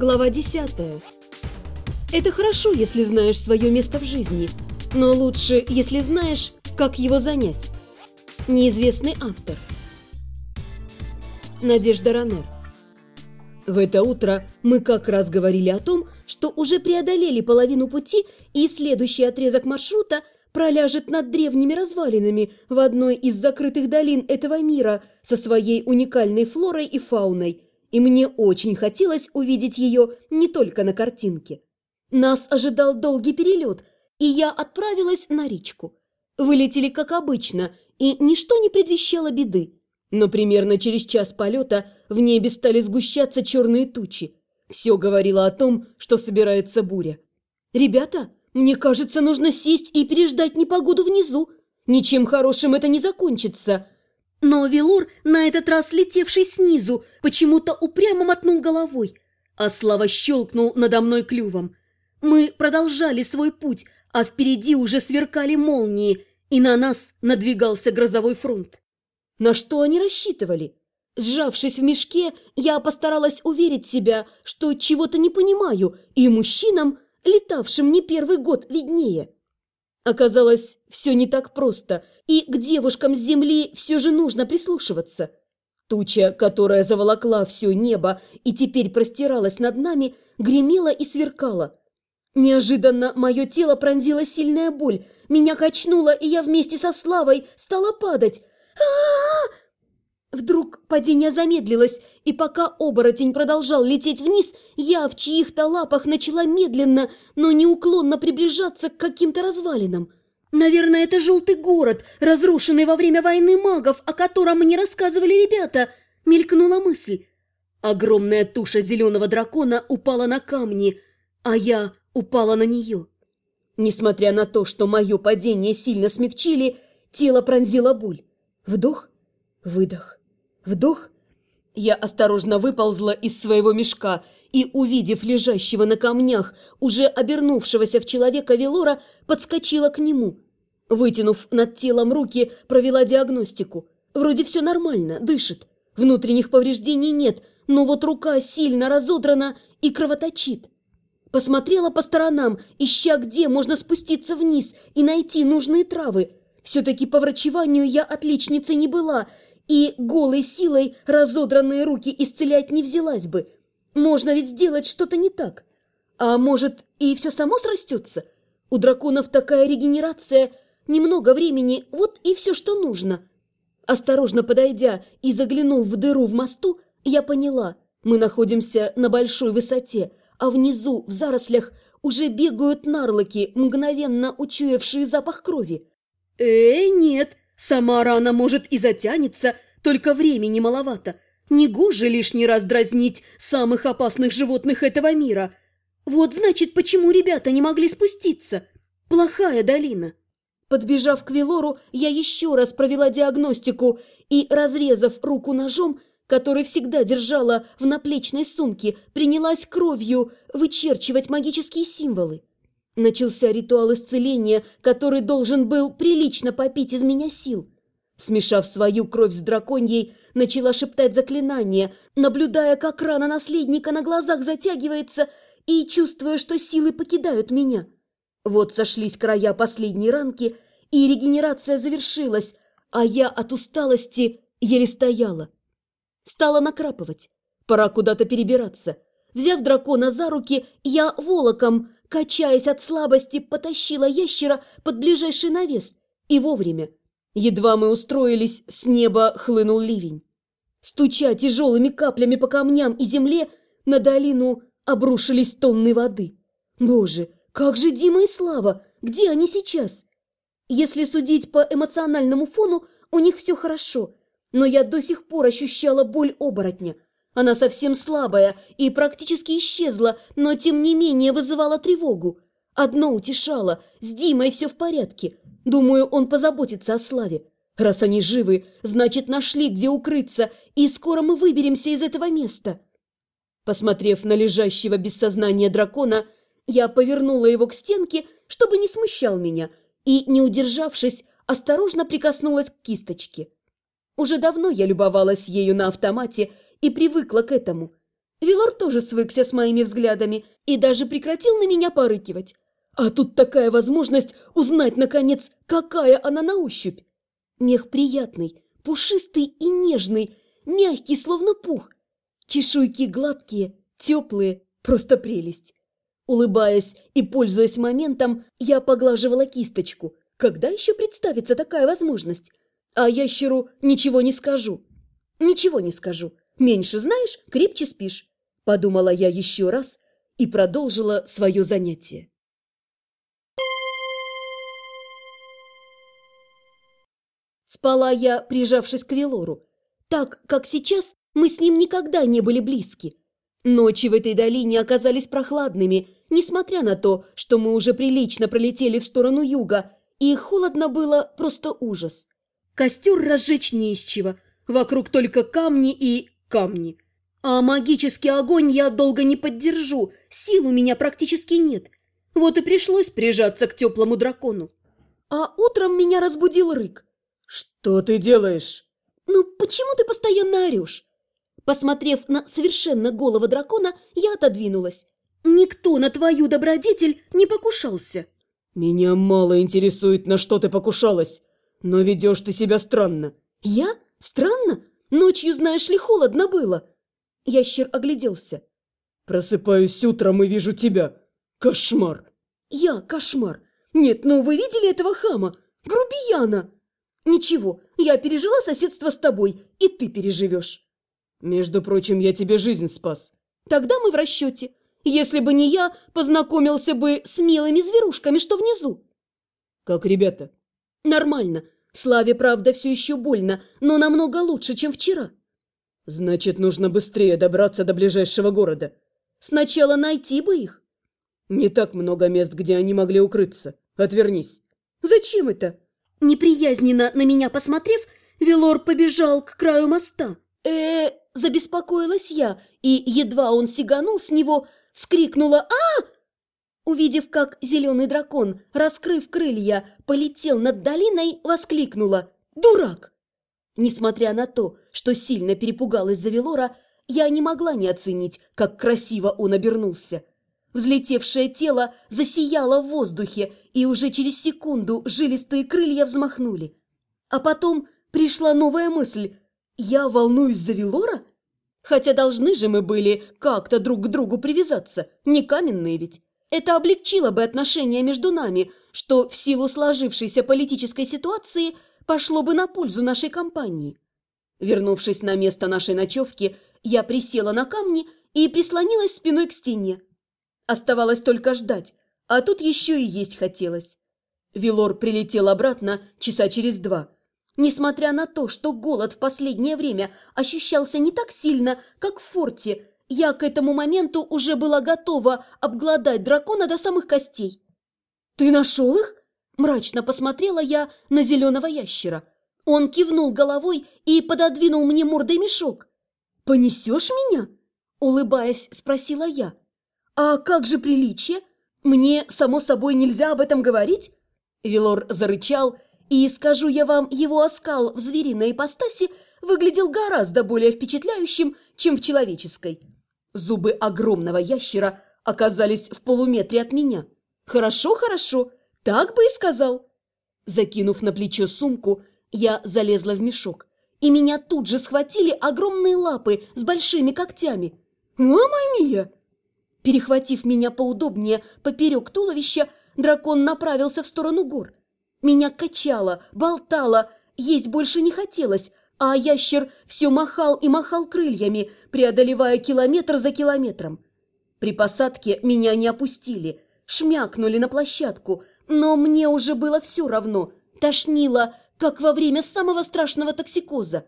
Глава 10. Это хорошо, если знаешь свое место в жизни, но лучше, если знаешь, как его занять. Неизвестный автор. Надежда Ранер. В это утро мы как раз говорили о том, что уже преодолели половину пути, и следующий отрезок маршрута проляжет над древними развалинами в одной из закрытых долин этого мира со своей уникальной флорой и фауной – и мне очень хотелось увидеть ее не только на картинке. Нас ожидал долгий перелет, и я отправилась на речку. Вылетели, как обычно, и ничто не предвещало беды. Но примерно через час полета в небе стали сгущаться черные тучи. Все говорило о том, что собирается буря. «Ребята, мне кажется, нужно сесть и переждать непогоду внизу. Ничем хорошим это не закончится», но Велор, на этот раз летевший снизу, почему-то упрямо мотнул головой, а Слава щелкнул надо мной клювом. Мы продолжали свой путь, а впереди уже сверкали молнии, и на нас надвигался грозовой фронт. На что они рассчитывали? Сжавшись в мешке, я постаралась уверить себя, что чего-то не понимаю, и мужчинам, летавшим не первый год, виднее. Оказалось, все не так просто, и к девушкам с земли все же нужно прислушиваться. Туча, которая заволокла все небо и теперь простиралась над нами, гремела и сверкала. Неожиданно мое тело пронзила сильная боль, меня качнуло, и я вместе со Славой стала падать. а, -а, -а! Вдруг падение замедлилось, и пока оборотень продолжал лететь вниз, я в чьих-то лапах начала медленно, но неуклонно приближаться к каким-то развалинам. Наверное, это желтый город, разрушенный во время войны магов, о котором мне рассказывали ребята, мелькнула мысль. Огромная туша зеленого дракона упала на камни, а я упала на нее. Несмотря на то, что мое падение сильно смягчили, тело пронзило боль. Вдох, выдох. Вдох. Я осторожно выползла из своего мешка и, увидев лежащего на камнях, уже обернувшегося в человека Велора, подскочила к нему. Вытянув над телом руки, провела диагностику. Вроде все нормально, дышит. Внутренних повреждений нет, но вот рука сильно разодрана и кровоточит. Посмотрела по сторонам, исча где можно спуститься вниз и найти нужные травы. Все-таки по врачеванию я отличницей не была – и голой силой разодранные руки исцелять не взялась бы. Можно ведь сделать что-то не так. А может, и все само срастется? У драконов такая регенерация, немного времени, вот и все, что нужно. Осторожно подойдя и заглянув в дыру в мосту, я поняла, мы находимся на большой высоте, а внизу, в зарослях, уже бегают нарлоки, мгновенно учуявшие запах крови. Э, нет, Сама рана, может, и затянется, только времени маловато. Негоже лишний раз дразнить самых опасных животных этого мира. Вот значит, почему ребята не могли спуститься. Плохая долина. Подбежав к Велору, я еще раз провела диагностику и, разрезав руку ножом, который всегда держала в наплечной сумке, принялась кровью вычерчивать магические символы. Начался ритуал исцеления, который должен был прилично попить из меня сил. Смешав свою кровь с драконьей, начала шептать заклинание, наблюдая, как рана наследника на глазах затягивается и чувствуя, что силы покидают меня. Вот сошлись края последней ранки, и регенерация завершилась, а я от усталости еле стояла. Стала накрапывать. Пора куда-то перебираться. Взяв дракона за руки, я волоком Качаясь от слабости, потащила ящера под ближайший навес. И вовремя. Едва мы устроились, с неба хлынул ливень. Стуча тяжелыми каплями по камням и земле, на долину обрушились тонны воды. Боже, как же Дима и Слава? Где они сейчас? Если судить по эмоциональному фону, у них все хорошо. Но я до сих пор ощущала боль оборотня – она совсем слабая и практически исчезла, но тем не менее вызывала тревогу. Одно утешало – с Димой все в порядке. Думаю, он позаботится о Славе. Раз они живы, значит, нашли, где укрыться, и скоро мы выберемся из этого места. Посмотрев на лежащего без сознания дракона, я повернула его к стенке, чтобы не смущал меня, и, не удержавшись, осторожно прикоснулась к кисточке. Уже давно я любовалась ею на автомате – и привыкла к этому. Вилор тоже свыкся с моими взглядами и даже прекратил на меня порыкивать. А тут такая возможность узнать, наконец, какая она на ощупь. Мех приятный, пушистый и нежный, мягкий, словно пух. Чешуйки гладкие, теплые, просто прелесть. Улыбаясь и пользуясь моментом, я поглаживала кисточку. Когда еще представится такая возможность? А ящеру ничего не скажу. Ничего не скажу. Меньше знаешь, крепче спишь. Подумала я еще раз и продолжила свое занятие. Спала я, прижавшись к Велору. Так, как сейчас, мы с ним никогда не были близки. Ночи в этой долине оказались прохладными, несмотря на то, что мы уже прилично пролетели в сторону юга, и холодно было просто ужас. Костер разжечь не из чего, вокруг только камни и камни. А магический огонь я долго не поддержу, сил у меня практически нет. Вот и пришлось прижаться к теплому дракону. А утром меня разбудил рык. «Что ты делаешь?» «Ну, почему ты постоянно орешь?» Посмотрев на совершенно голого дракона, я отодвинулась. «Никто на твою добродетель не покушался!» «Меня мало интересует, на что ты покушалась, но ведешь ты себя странно». «Я? Странно? Ночью, знаешь ли, холодно было!» Ящер огляделся. «Просыпаюсь утром и вижу тебя. Кошмар!» «Я кошмар? Нет, ну вы видели этого хама? Грубияна!» «Ничего, я пережила соседство с тобой, и ты переживешь». «Между прочим, я тебе жизнь спас». «Тогда мы в расчете. Если бы не я, познакомился бы с милыми зверушками, что внизу». «Как ребята?» «Нормально. Славе, правда, все еще больно, но намного лучше, чем вчера». «Значит, нужно быстрее добраться до ближайшего города». «Сначала найти бы их». «Не так много мест, где они могли укрыться. Отвернись». «Зачем это?» Неприязненно на меня посмотрев, Велор побежал к краю моста. э забеспокоилась я, и едва он сиганул с него, вскрикнула а Увидев, как зеленый дракон, раскрыв крылья, полетел над долиной, воскликнула «Дурак!». Несмотря на то, что сильно перепугалась за Велора, я не могла не оценить, как красиво он обернулся. Взлетевшее тело засияло в воздухе, и уже через секунду жилистые крылья взмахнули. А потом пришла новая мысль. Я волнуюсь за Велора? Хотя должны же мы были как-то друг к другу привязаться, не каменные ведь. Это облегчило бы отношения между нами, что в силу сложившейся политической ситуации пошло бы на пользу нашей компании. Вернувшись на место нашей ночевки, я присела на камни и прислонилась спиной к стене. Оставалось только ждать, а тут еще и есть хотелось. Вилор прилетел обратно часа через два. Несмотря на то, что голод в последнее время ощущался не так сильно, как в форте, я к этому моменту уже была готова обглодать дракона до самых костей. «Ты нашел их?» – мрачно посмотрела я на зеленого ящера. Он кивнул головой и пододвинул мне мордой мешок. «Понесешь меня?» – улыбаясь, спросила я. «А как же приличие? Мне, само собой, нельзя об этом говорить?» Вилор зарычал, и, скажу я вам, его оскал в звериной ипостаси выглядел гораздо более впечатляющим, чем в человеческой. Зубы огромного ящера оказались в полуметре от меня. «Хорошо, хорошо, так бы и сказал». Закинув на плечо сумку, я залезла в мешок, и меня тут же схватили огромные лапы с большими когтями. «Мама мия!» Перехватив меня поудобнее поперек туловища, дракон направился в сторону гор. Меня качало, болтало, есть больше не хотелось, а ящер все махал и махал крыльями, преодолевая километр за километром. При посадке меня не опустили, шмякнули на площадку, но мне уже было все равно, тошнило, как во время самого страшного токсикоза.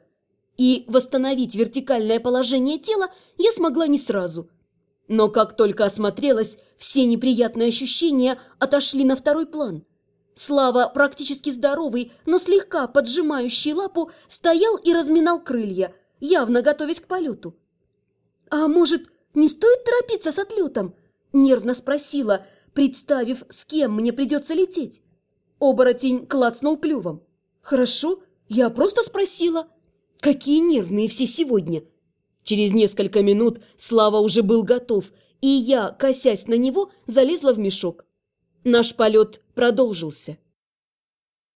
И восстановить вертикальное положение тела я смогла не сразу – но как только осмотрелась, все неприятные ощущения отошли на второй план. Слава, практически здоровый, но слегка поджимающий лапу, стоял и разминал крылья, явно готовясь к полету. «А может, не стоит торопиться с отлетом?» – нервно спросила, представив, с кем мне придется лететь. Оборотень клацнул клювом. «Хорошо, я просто спросила. Какие нервные все сегодня!» Через несколько минут Слава уже был готов, и я, косясь на него, залезла в мешок. Наш полет продолжился.